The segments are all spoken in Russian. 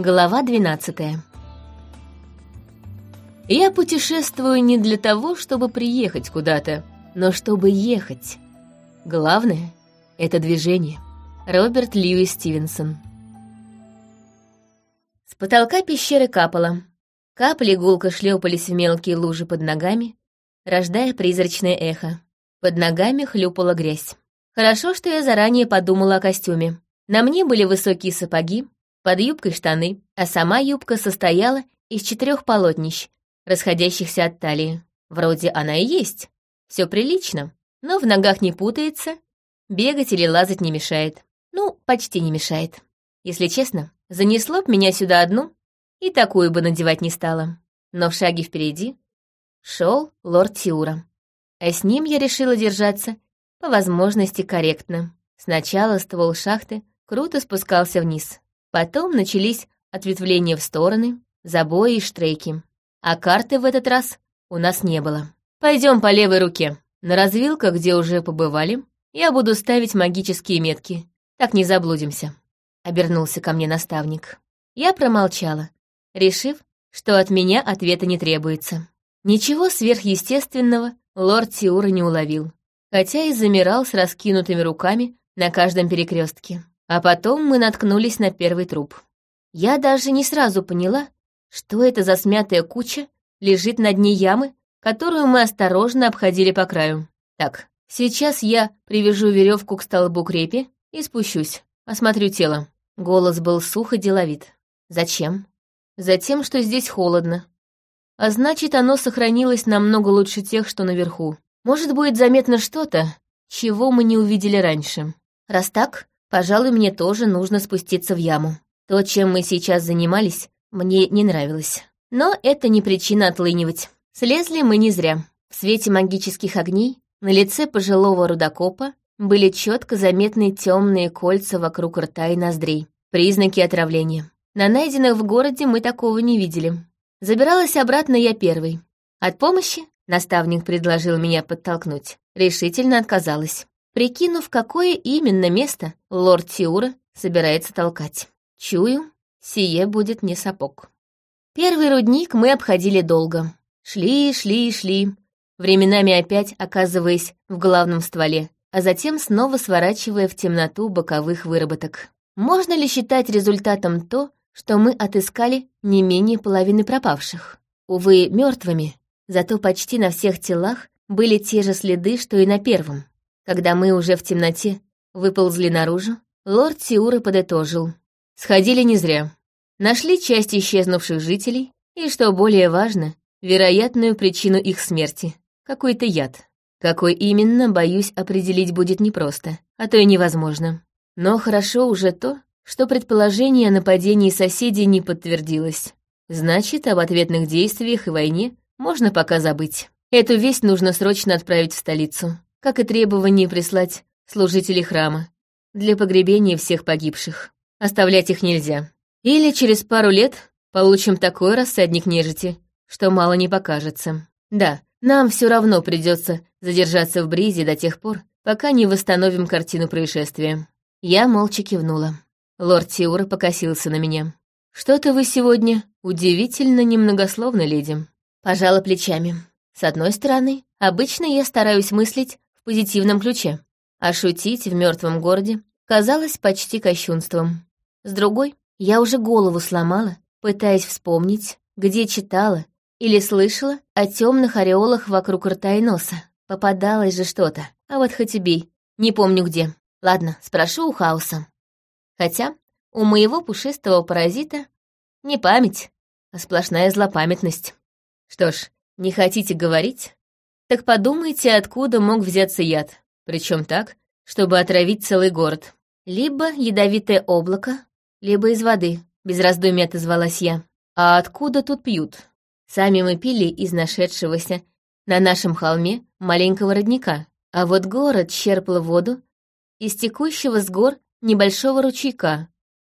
Глава 12 Я путешествую не для того, чтобы приехать куда-то, но чтобы ехать. Главное — это движение. Роберт Льюис Стивенсон С потолка пещеры капало. Капли гулко шлепались в мелкие лужи под ногами, рождая призрачное эхо. Под ногами хлюпала грязь. Хорошо, что я заранее подумала о костюме. На мне были высокие сапоги, под юбкой штаны, а сама юбка состояла из четырех полотнищ, расходящихся от талии. Вроде она и есть. Все прилично, но в ногах не путается, бегать или лазать не мешает. Ну, почти не мешает. Если честно, занесло б меня сюда одну, и такую бы надевать не стала. Но в шаге впереди шел лорд Тиура. А с ним я решила держаться, по возможности, корректно. Сначала ствол шахты круто спускался вниз. Потом начались ответвления в стороны, забои и штрейки. А карты в этот раз у нас не было. Пойдем по левой руке. На развилках, где уже побывали, я буду ставить магические метки. Так не заблудимся. Обернулся ко мне наставник. Я промолчала, решив, что от меня ответа не требуется. Ничего сверхъестественного лорд Тиура не уловил, хотя и замирал с раскинутыми руками на каждом перекрестке. А потом мы наткнулись на первый труп. Я даже не сразу поняла, что это за смятая куча лежит на дне ямы, которую мы осторожно обходили по краю. Так, сейчас я привяжу веревку к столбу крепи и спущусь, осмотрю тело. Голос был сухо деловит. Зачем? Затем, что здесь холодно. А значит, оно сохранилось намного лучше тех, что наверху. Может, будет заметно что-то, чего мы не увидели раньше. Раз так, Пожалуй, мне тоже нужно спуститься в яму. То, чем мы сейчас занимались, мне не нравилось. Но это не причина отлынивать. Слезли мы не зря. В свете магических огней на лице пожилого рудокопа были четко заметны темные кольца вокруг рта и ноздрей. Признаки отравления. На найденных в городе мы такого не видели. Забиралась обратно я первой. От помощи наставник предложил меня подтолкнуть. Решительно отказалась прикинув, какое именно место лорд Тиура собирается толкать. Чую, сие будет не сапог. Первый рудник мы обходили долго. Шли, шли, шли, временами опять оказываясь в главном стволе, а затем снова сворачивая в темноту боковых выработок. Можно ли считать результатом то, что мы отыскали не менее половины пропавших? Увы, мертвыми, зато почти на всех телах были те же следы, что и на первом. Когда мы уже в темноте выползли наружу, лорд Тиура подытожил. Сходили не зря. Нашли часть исчезнувших жителей и, что более важно, вероятную причину их смерти. Какой-то яд. Какой именно, боюсь, определить будет непросто, а то и невозможно. Но хорошо уже то, что предположение о нападении соседей не подтвердилось. Значит, об ответных действиях и войне можно пока забыть. Эту весть нужно срочно отправить в столицу как и требование прислать служителей храма для погребения всех погибших. Оставлять их нельзя. Или через пару лет получим такой рассадник нежити, что мало не покажется. Да, нам все равно придется задержаться в бризе до тех пор, пока не восстановим картину происшествия. Я молча кивнула. Лорд Тиура покосился на меня. «Что-то вы сегодня удивительно немногословны, леди». Пожала плечами. С одной стороны, обычно я стараюсь мыслить позитивном ключе, а шутить в мертвом городе казалось почти кощунством. С другой, я уже голову сломала, пытаясь вспомнить, где читала или слышала о темных ореолах вокруг рта и носа. Попадалось же что-то, а вот хоть и бей, не помню где. Ладно, спрошу у хаоса. Хотя у моего пушистого паразита не память, а сплошная злопамятность. Что ж, не хотите говорить? Так подумайте, откуда мог взяться яд. Причем так, чтобы отравить целый город. Либо ядовитое облако, либо из воды, без раздумий отозвалась я. А откуда тут пьют? Сами мы пили из нашедшегося на нашем холме маленького родника, а вот город черпал воду из текущего с гор небольшого ручейка,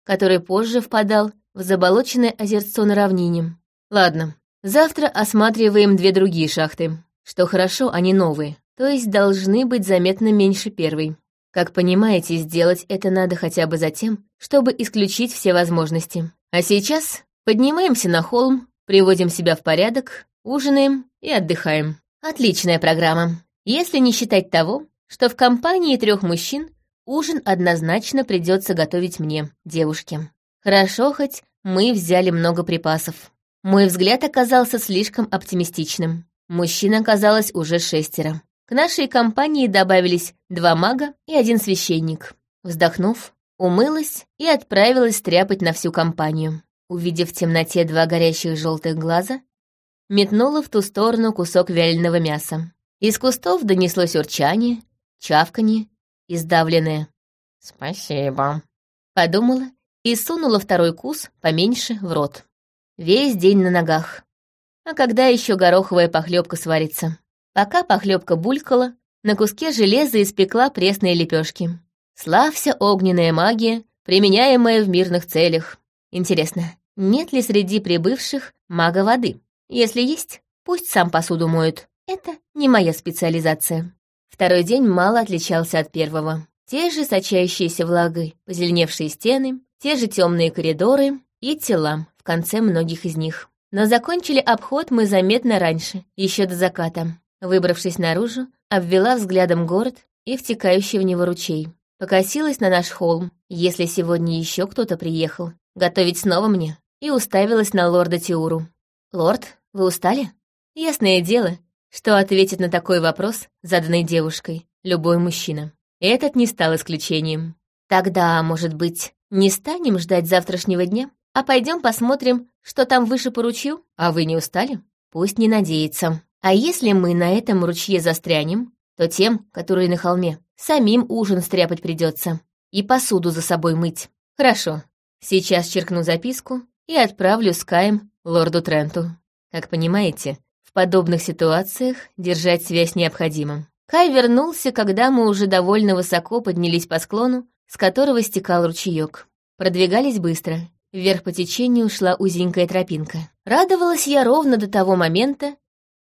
который позже впадал в заболоченное озерцо на равнине. Ладно, завтра осматриваем две другие шахты. Что хорошо, они новые, то есть должны быть заметно меньше первой. Как понимаете, сделать это надо хотя бы за тем, чтобы исключить все возможности. А сейчас поднимаемся на холм, приводим себя в порядок, ужинаем и отдыхаем. Отличная программа. Если не считать того, что в компании трех мужчин ужин однозначно придется готовить мне, девушке. Хорошо хоть мы взяли много припасов. Мой взгляд оказался слишком оптимистичным. Мужчин оказалось уже шестеро. К нашей компании добавились два мага и один священник. Вздохнув, умылась и отправилась стряпать на всю компанию. Увидев в темноте два горящих желтых глаза, метнула в ту сторону кусок вяленого мяса. Из кустов донеслось урчание, чавканье и сдавленное «Спасибо», — подумала и сунула второй кус, поменьше, в рот. Весь день на ногах. А когда еще гороховая похлебка сварится? Пока похлебка булькала, на куске железа испекла пресные лепешки. Славься огненная магия, применяемая в мирных целях. Интересно, нет ли среди прибывших мага воды? Если есть, пусть сам посуду моет. Это не моя специализация. Второй день мало отличался от первого. Те же сочащиеся влагой, позеленевшие стены, те же темные коридоры и тела в конце многих из них. Но закончили обход мы заметно раньше, еще до заката. Выбравшись наружу, обвела взглядом город и втекающий в него ручей. Покосилась на наш холм, если сегодня еще кто-то приехал. Готовить снова мне. И уставилась на лорда Тиуру. «Лорд, вы устали?» Ясное дело, что ответит на такой вопрос, заданный девушкой, любой мужчина. Этот не стал исключением. Тогда, может быть, не станем ждать завтрашнего дня, а пойдем посмотрим, что там выше по ручью? А вы не устали? Пусть не надеется. А если мы на этом ручье застрянем, то тем, которые на холме, самим ужин стряпать придется и посуду за собой мыть. Хорошо. Сейчас черкну записку и отправлю с Каем лорду Тренту. Как понимаете, в подобных ситуациях держать связь необходимо. Кай вернулся, когда мы уже довольно высоко поднялись по склону с которого стекал ручеек. Продвигались быстро. Вверх по течению шла узенькая тропинка. Радовалась я ровно до того момента,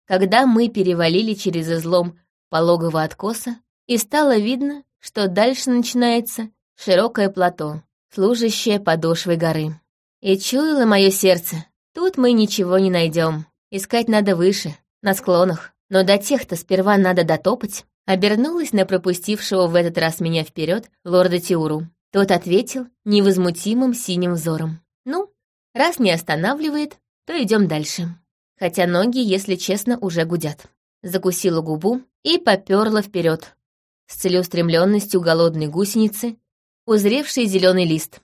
когда мы перевалили через излом пологого откоса, и стало видно, что дальше начинается широкое плато, служащее подошвой горы. И чуяло мое сердце, тут мы ничего не найдем. Искать надо выше, на склонах. Но до тех-то сперва надо дотопать. Обернулась на пропустившего в этот раз меня вперед лорда Тиуру. Тот ответил невозмутимым синим взором. «Ну, раз не останавливает, то идем дальше. Хотя ноги, если честно, уже гудят». Закусила губу и поперла вперед с целеустремленностью голодной гусеницы, узревшей зеленый лист.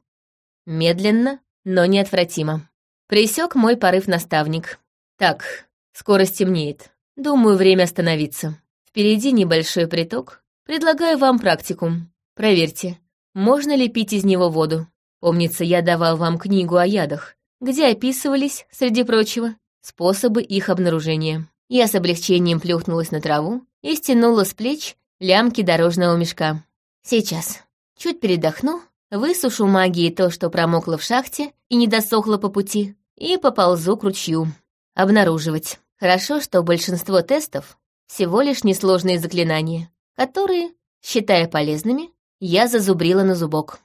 Медленно, но неотвратимо. Присек мой порыв наставник. Так, скоро стемнеет. Думаю, время остановиться. Впереди небольшой приток. Предлагаю вам практикум. Проверьте, можно ли пить из него воду. Помнится, я давал вам книгу о ядах, где описывались, среди прочего, способы их обнаружения. Я с облегчением плюхнулась на траву и стянула с плеч лямки дорожного мешка. Сейчас. Чуть передохну, высушу магии то, что промокло в шахте и не досохло по пути, и поползу к ручью. Обнаруживать. Хорошо, что большинство тестов всего лишь несложные заклинания, которые, считая полезными, я зазубрила на зубок.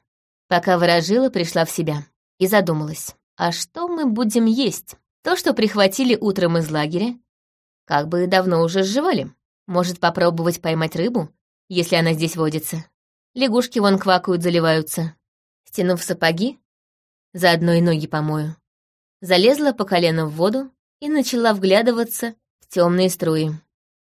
Пока ворожила, пришла в себя и задумалась, а что мы будем есть? То, что прихватили утром из лагеря, как бы давно уже сживали. Может, попробовать поймать рыбу, если она здесь водится. Лягушки вон квакают, заливаются. Стянув сапоги, заодно и ноги помою. Залезла по колено в воду и начала вглядываться в темные струи.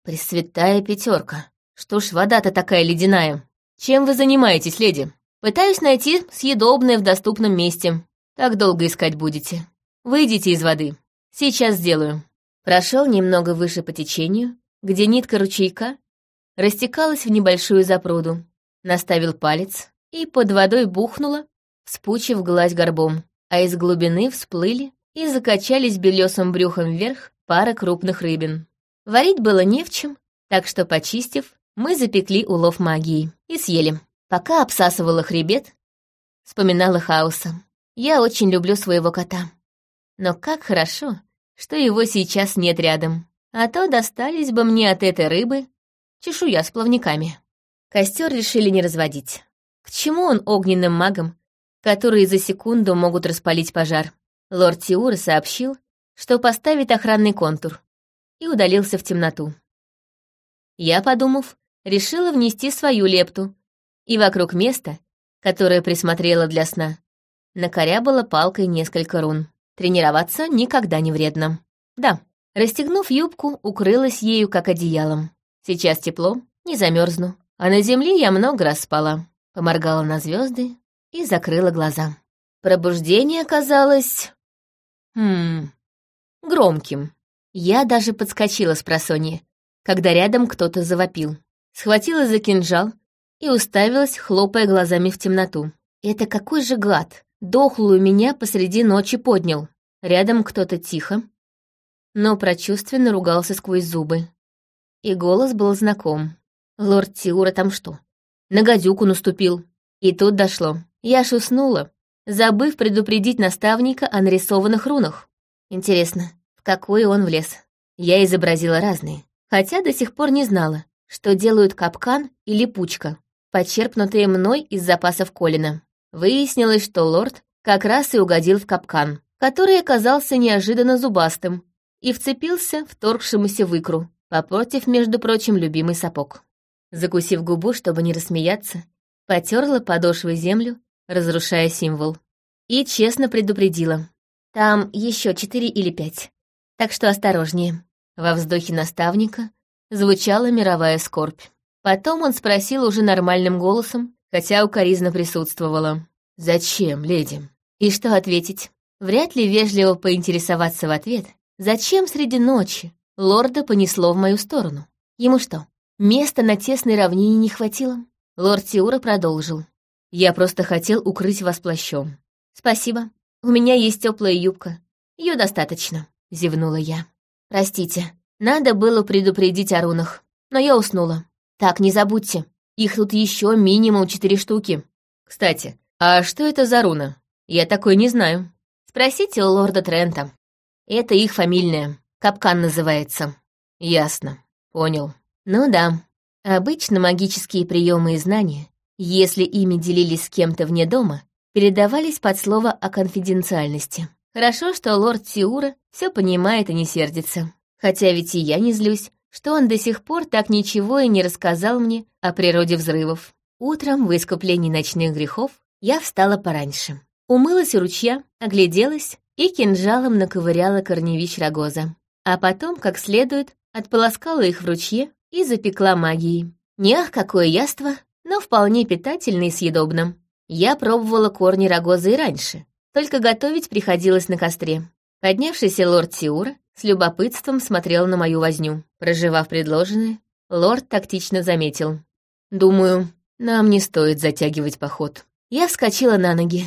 «Пресвятая пятерка. Что ж вода-то такая ледяная? Чем вы занимаетесь, леди? Пытаюсь найти съедобное в доступном месте. Так долго искать будете. Выйдите из воды. Сейчас сделаю». Прошел немного выше по течению, где нитка ручейка растекалась в небольшую запруду. Наставил палец и под водой бухнула, вспучив гладь горбом, а из глубины всплыли и закачались белесым брюхом вверх пара крупных рыбин. Варить было не в чем, так что, почистив, мы запекли улов магии и съели. Пока обсасывала хребет, вспоминала хаоса. Я очень люблю своего кота. Но как хорошо, что его сейчас нет рядом. А то достались бы мне от этой рыбы чешуя с плавниками. Костер решили не разводить. К чему он огненным магом которые за секунду могут распалить пожар. Лорд Тиура сообщил, что поставит охранный контур, и удалился в темноту. Я, подумав, решила внести свою лепту, и вокруг места, которое присмотрела для сна, накорябала палкой несколько рун. Тренироваться никогда не вредно. Да, расстегнув юбку, укрылась ею как одеялом. Сейчас тепло, не замерзну. А на земле я много раз спала. Поморгала на звезды и закрыла глаза. Пробуждение оказалось... Хм... громким. Я даже подскочила с просонья, когда рядом кто-то завопил. Схватила за кинжал и уставилась, хлопая глазами в темноту. Это какой же гад! Дохлую меня посреди ночи поднял. Рядом кто-то тихо, но прочувственно ругался сквозь зубы. И голос был знаком. Лорд Тиура там что? На гадюку наступил. И тут дошло. Я ж уснула, забыв предупредить наставника о нарисованных рунах. Интересно, в какой он влез? Я изобразила разные, хотя до сих пор не знала, что делают капкан и липучка, почерпнутые мной из запасов Колина. Выяснилось, что лорд как раз и угодил в капкан, который оказался неожиданно зубастым и вцепился вторгшемуся в икру, попортив, между прочим, любимый сапог. Закусив губу, чтобы не рассмеяться, потерла подошвой землю, разрушая символ. И честно предупредила. Там еще четыре или пять. Так что осторожнее. Во вздохе наставника звучала мировая скорбь. Потом он спросил уже нормальным голосом, хотя укоризна присутствовала. «Зачем, леди?» И что ответить? Вряд ли вежливо поинтересоваться в ответ. Зачем среди ночи? Лорда понесло в мою сторону. Ему что, Места на тесной равнине не хватило. Лорд Тиура продолжил. «Я просто хотел укрыть вас плащом». «Спасибо. У меня есть теплая юбка. Ее достаточно», — зевнула я. «Простите, надо было предупредить о рунах, но я уснула. Так, не забудьте, их тут еще минимум четыре штуки. Кстати, а что это за руна? Я такой не знаю. Спросите у лорда Трента. Это их фамильная. Капкан называется. Ясно. Понял. Ну да, обычно магические приемы и знания, если ими делились с кем-то вне дома, передавались под слово о конфиденциальности. Хорошо, что лорд Тиура все понимает и не сердится. Хотя ведь и я не злюсь, что он до сих пор так ничего и не рассказал мне о природе взрывов. Утром в искуплении ночных грехов я встала пораньше. Умылась у ручья, огляделась и кинжалом наковыряла корневищ рогоза. А потом, как следует, отполоскала их в ручье и запекла магией. Не ах, какое яство, но вполне питательно и съедобно. Я пробовала корни рогозы и раньше, только готовить приходилось на костре. Поднявшийся лорд Тиура с любопытством смотрел на мою возню. Проживав предложенное, лорд тактично заметил. «Думаю, нам не стоит затягивать поход». Я вскочила на ноги.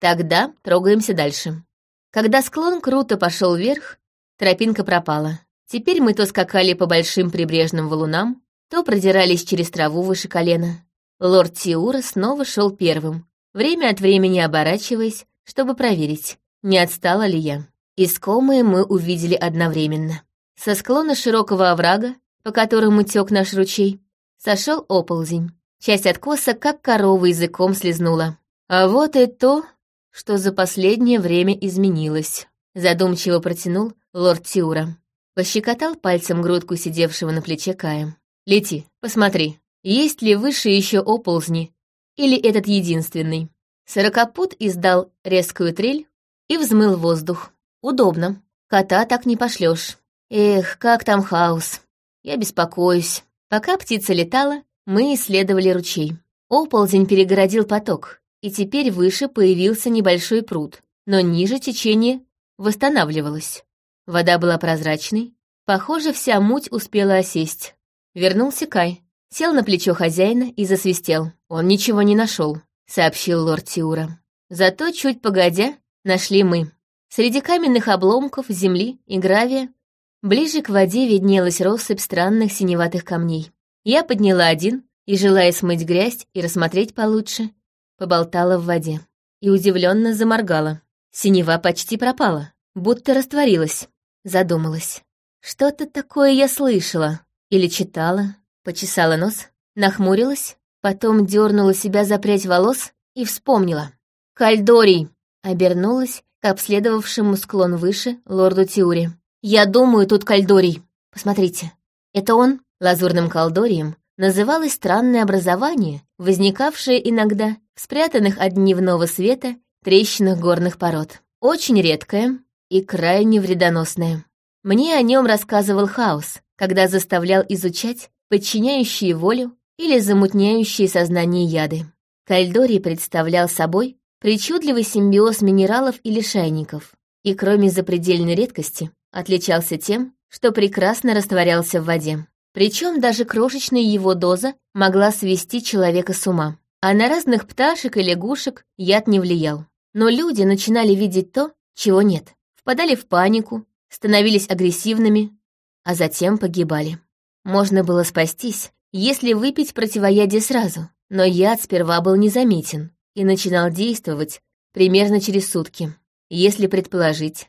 Тогда трогаемся дальше. Когда склон круто пошел вверх, тропинка пропала. Теперь мы то скакали по большим прибрежным валунам, то продирались через траву выше колена. Лорд Тиура снова шел первым, время от времени оборачиваясь, чтобы проверить, не отстала ли я. Искомые мы увидели одновременно. Со склона широкого оврага, по которому тек наш ручей, сошел оползень. Часть откоса, как корова языком слезнула. А вот и то, что за последнее время изменилось. Задумчиво протянул лорд Тиура. Пощекотал пальцем грудку сидевшего на плече Кая. «Лети, посмотри, есть ли выше еще оползни, или этот единственный?» Сорокопут издал резкую трель и взмыл воздух. Удобно. Кота так не пошлешь. Эх, как там хаос. Я беспокоюсь. Пока птица летала, мы исследовали ручей. Оползень перегородил поток, и теперь выше появился небольшой пруд, но ниже течение восстанавливалось. Вода была прозрачной. Похоже, вся муть успела осесть. Вернулся Кай, сел на плечо хозяина и засвистел. Он ничего не нашел, сообщил лорд Тиура. Зато чуть погодя нашли мы. Среди каменных обломков, земли и гравия ближе к воде виднелась россыпь странных синеватых камней. Я подняла один и, желая смыть грязь и рассмотреть получше, поболтала в воде и удивленно заморгала. Синева почти пропала, будто растворилась. Задумалась. Что-то такое я слышала. Или читала. Почесала нос, нахмурилась, потом дернула себя за прядь волос и вспомнила. «Кальдорий!» — обернулась к обследовавшему склон выше лорду Тиури. «Я думаю, тут Кальдорий. Посмотрите. Это он?» Лазурным колдорием называлось странное образование, возникавшее иногда в спрятанных от дневного света трещинах горных пород. Очень редкое и крайне вредоносное. Мне о нем рассказывал Хаос, когда заставлял изучать подчиняющие волю или замутняющие сознание яды. Кальдорий представлял собой причудливый симбиоз минералов и лишайников, и кроме запредельной редкости, отличался тем, что прекрасно растворялся в воде. Причем даже крошечная его доза могла свести человека с ума. А на разных пташек и лягушек яд не влиял. Но люди начинали видеть то, чего нет. Впадали в панику, становились агрессивными, а затем погибали. Можно было спастись, если выпить противоядие сразу, но яд сперва был незаметен, и начинал действовать примерно через сутки. Если предположить,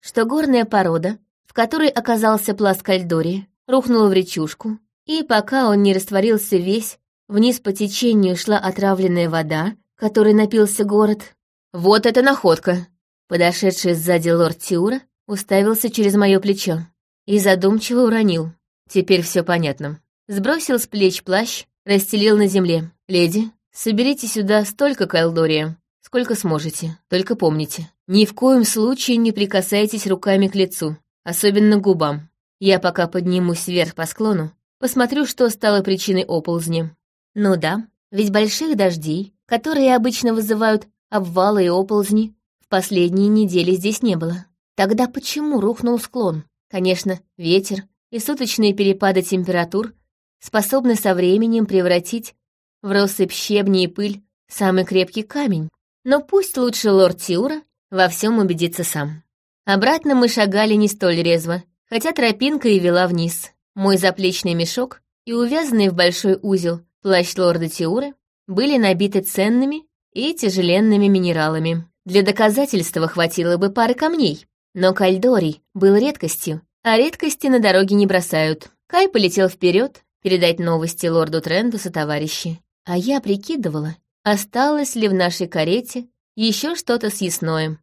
что горная порода, в которой оказался пласт кальдори, рухнула в речушку, и пока он не растворился весь, вниз по течению шла отравленная вода, которой напился город. «Вот это находка!» Подошедший сзади лорд Тиура уставился через мое плечо и задумчиво уронил. Теперь все понятно. Сбросил с плеч плащ, расстелил на земле. «Леди, Соберите сюда столько кайлдория, сколько сможете. Только помните, ни в коем случае не прикасайтесь руками к лицу, особенно губам. Я пока поднимусь вверх по склону, посмотрю, что стало причиной оползни. Ну да, ведь больших дождей, которые обычно вызывают обвалы и оползни, в последние недели здесь не было. Тогда почему рухнул склон? Конечно, ветер и суточные перепады температур способны со временем превратить в россыпь щебни и пыль самый крепкий камень. Но пусть лучше лорд Тиура во всем убедится сам. Обратно мы шагали не столь резво, хотя тропинка и вела вниз. Мой заплечный мешок и увязанный в большой узел плащ лорда Тиуры были набиты ценными и тяжеленными минералами. Для доказательства хватило бы пары камней, но кальдорий был редкостью, а редкости на дороге не бросают. Кай полетел вперед передать новости лорду Тренду со товарищи. А я прикидывала, осталось ли в нашей карете еще что-то съестное.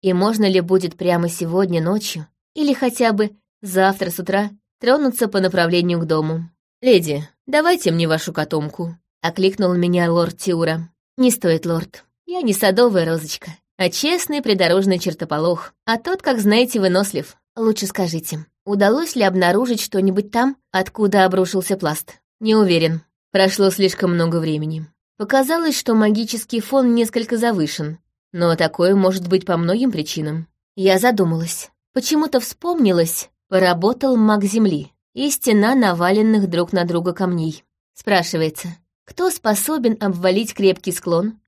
И можно ли будет прямо сегодня ночью, или хотя бы завтра с утра, тронуться по направлению к дому. «Леди, давайте мне вашу котомку», — окликнул меня лорд Тиура. «Не стоит, лорд. Я не садовая розочка, а честный придорожный чертополох, а тот, как знаете, вынослив. Лучше скажите, удалось ли обнаружить что-нибудь там, откуда обрушился пласт? Не уверен. Прошло слишком много времени. Показалось, что магический фон несколько завышен, но такое может быть по многим причинам. Я задумалась. Почему-то вспомнилось, поработал маг Земли и стена наваленных друг на друга камней. Спрашивается, кто способен обвалить крепкий склон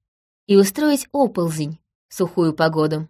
и устроить оползень в сухую погоду?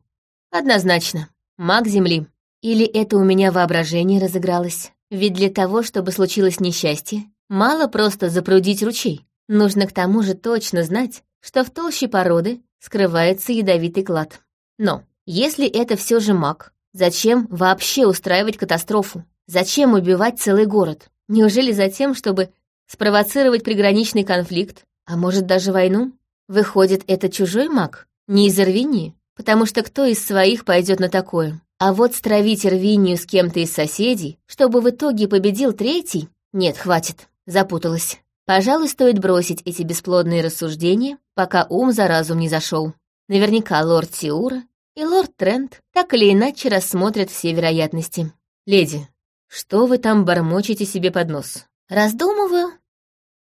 Однозначно, маг Земли. Или это у меня воображение разыгралось? Ведь для того, чтобы случилось несчастье, Мало просто запрудить ручей. Нужно к тому же точно знать, что в толще породы скрывается ядовитый клад. Но если это все же маг, зачем вообще устраивать катастрофу? Зачем убивать целый город? Неужели за тем, чтобы спровоцировать приграничный конфликт, а может даже войну? Выходит, это чужой маг? Не из Ирвинии? Потому что кто из своих пойдет на такое? А вот стравить Ирвинию с кем-то из соседей, чтобы в итоге победил третий? Нет, хватит. Запуталась. Пожалуй, стоит бросить эти бесплодные рассуждения, пока ум за разум не зашел. Наверняка лорд Сиура и лорд Трент так или иначе рассмотрят все вероятности. «Леди, что вы там бормочете себе под нос?» «Раздумываю.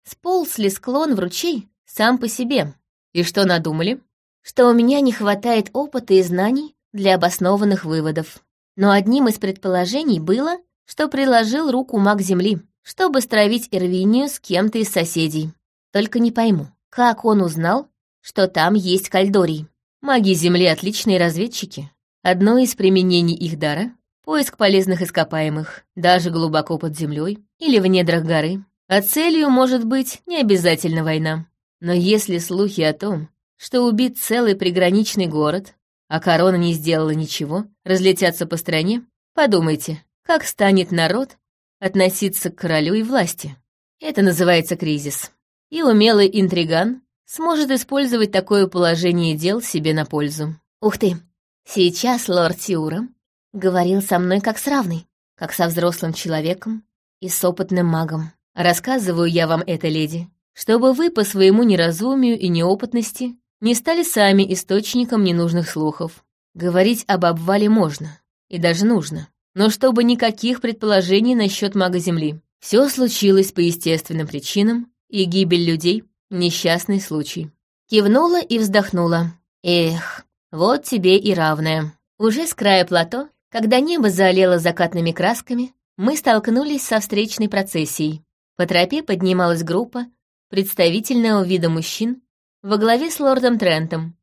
Сполз ли склон в ручей сам по себе? И что надумали?» «Что у меня не хватает опыта и знаний для обоснованных выводов. Но одним из предположений было, что приложил руку маг Земли чтобы стравить Эрвинию с кем-то из соседей. Только не пойму, как он узнал, что там есть кальдорий? Маги Земли — отличные разведчики. Одно из применений их дара — поиск полезных ископаемых, даже глубоко под землей или в недрах горы. А целью может быть не обязательно война. Но если слухи о том, что убит целый приграничный город, а корона не сделала ничего, разлетятся по стране, подумайте, как станет народ относиться к королю и власти. Это называется кризис. И умелый интриган сможет использовать такое положение дел себе на пользу. Ух ты, сейчас лорд Тиура говорил со мной как с равной, как со взрослым человеком и с опытным магом. Рассказываю я вам это, леди, чтобы вы по своему неразумию и неопытности не стали сами источником ненужных слухов. Говорить об обвале можно, и даже нужно, но чтобы никаких предположений насчет мага Земли. Все случилось по естественным причинам, и гибель людей — несчастный случай. Кивнула и вздохнула. Эх, вот тебе и равное. Уже с края плато, когда небо заолело закатными красками, мы столкнулись со встречной процессией. По тропе поднималась группа представительного вида мужчин во главе с лордом Трентом,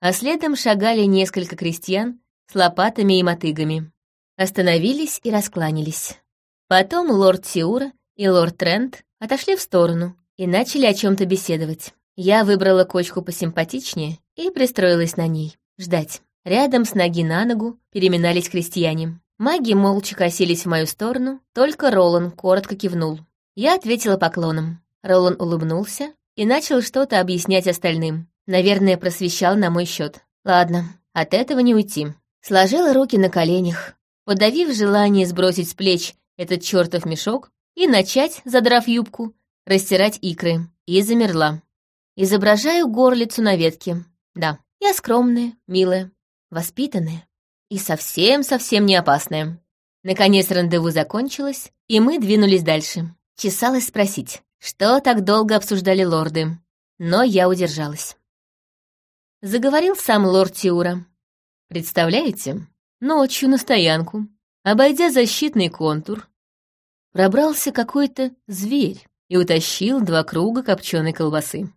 а следом шагали несколько крестьян с лопатами и мотыгами. Остановились и раскланялись. Потом лорд Сиура и лорд Трент отошли в сторону и начали о чем то беседовать. Я выбрала кочку посимпатичнее и пристроилась на ней. Ждать. Рядом с ноги на ногу переминались крестьяне. Маги молча косились в мою сторону, только Ролан коротко кивнул. Я ответила поклоном. Ролан улыбнулся и начал что-то объяснять остальным. Наверное, просвещал на мой счет. Ладно, от этого не уйти. Сложила руки на коленях, подавив желание сбросить с плеч этот чертов мешок и начать, задрав юбку, растирать икры. И замерла. Изображаю горлицу на ветке. Да, я скромная, милая, воспитанная и совсем-совсем не опасная. Наконец рандеву закончилось, и мы двинулись дальше. Чесалась спросить, что так долго обсуждали лорды? Но я удержалась. Заговорил сам лорд Тиура. Представляете, ночью на стоянку, обойдя защитный контур, пробрался какой-то зверь и утащил два круга копченой колбасы.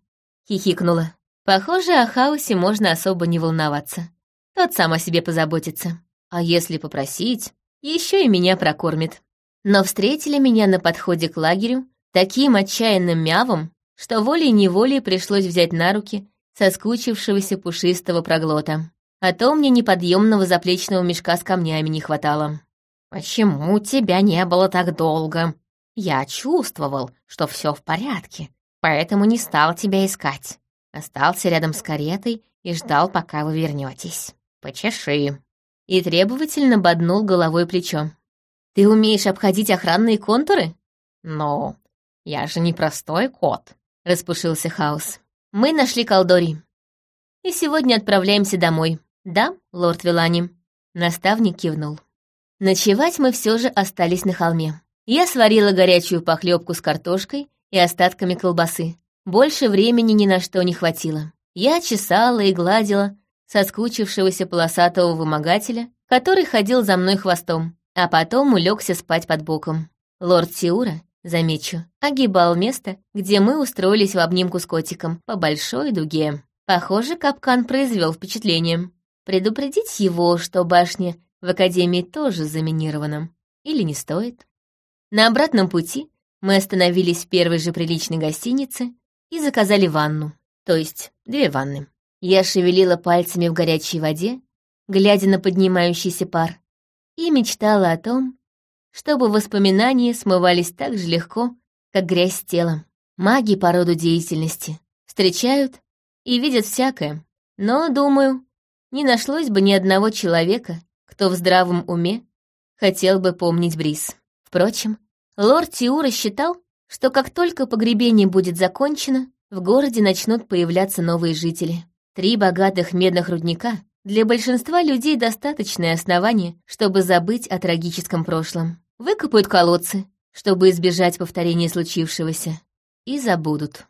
Хихикнула. Похоже, о хаосе можно особо не волноваться. Тот сам о себе позаботится. А если попросить, еще и меня прокормит. Но встретили меня на подходе к лагерю таким отчаянным мявом, что волей-неволей пришлось взять на руки соскучившегося пушистого проглота. А то мне неподъемного заплечного мешка с камнями не хватало. «Почему тебя не было так долго? Я чувствовал, что все в порядке, поэтому не стал тебя искать. Остался рядом с каретой и ждал, пока вы вернетесь. Почеши». И требовательно боднул головой плечо. «Ты умеешь обходить охранные контуры?» «Ну, я же не простой кот», — распушился Хаус. «Мы нашли Колдори. И сегодня отправляемся домой. Да, лорд Вилани?» Наставник кивнул. Ночевать мы все же остались на холме. Я сварила горячую похлебку с картошкой и остатками колбасы. Больше времени ни на что не хватило. Я чесала и гладила соскучившегося полосатого вымогателя, который ходил за мной хвостом, а потом улегся спать под боком. Лорд Сиура, замечу, огибал место, где мы устроились в обнимку с котиком по большой дуге. Похоже, капкан произвел впечатление. Предупредить его, что башня в академии тоже заминировано. Или не стоит? На обратном пути мы остановились в первой же приличной гостинице и заказали ванну, то есть две ванны. Я шевелила пальцами в горячей воде, глядя на поднимающийся пар, и мечтала о том, чтобы воспоминания смывались так же легко, как грязь с тела. Маги по роду деятельности встречают и видят всякое, но, думаю, не нашлось бы ни одного человека, кто в здравом уме хотел бы помнить Бриз. Впрочем, лорд Тиура считал, что как только погребение будет закончено, в городе начнут появляться новые жители. Три богатых медных рудника для большинства людей достаточное основание, чтобы забыть о трагическом прошлом. Выкопают колодцы, чтобы избежать повторения случившегося, и забудут.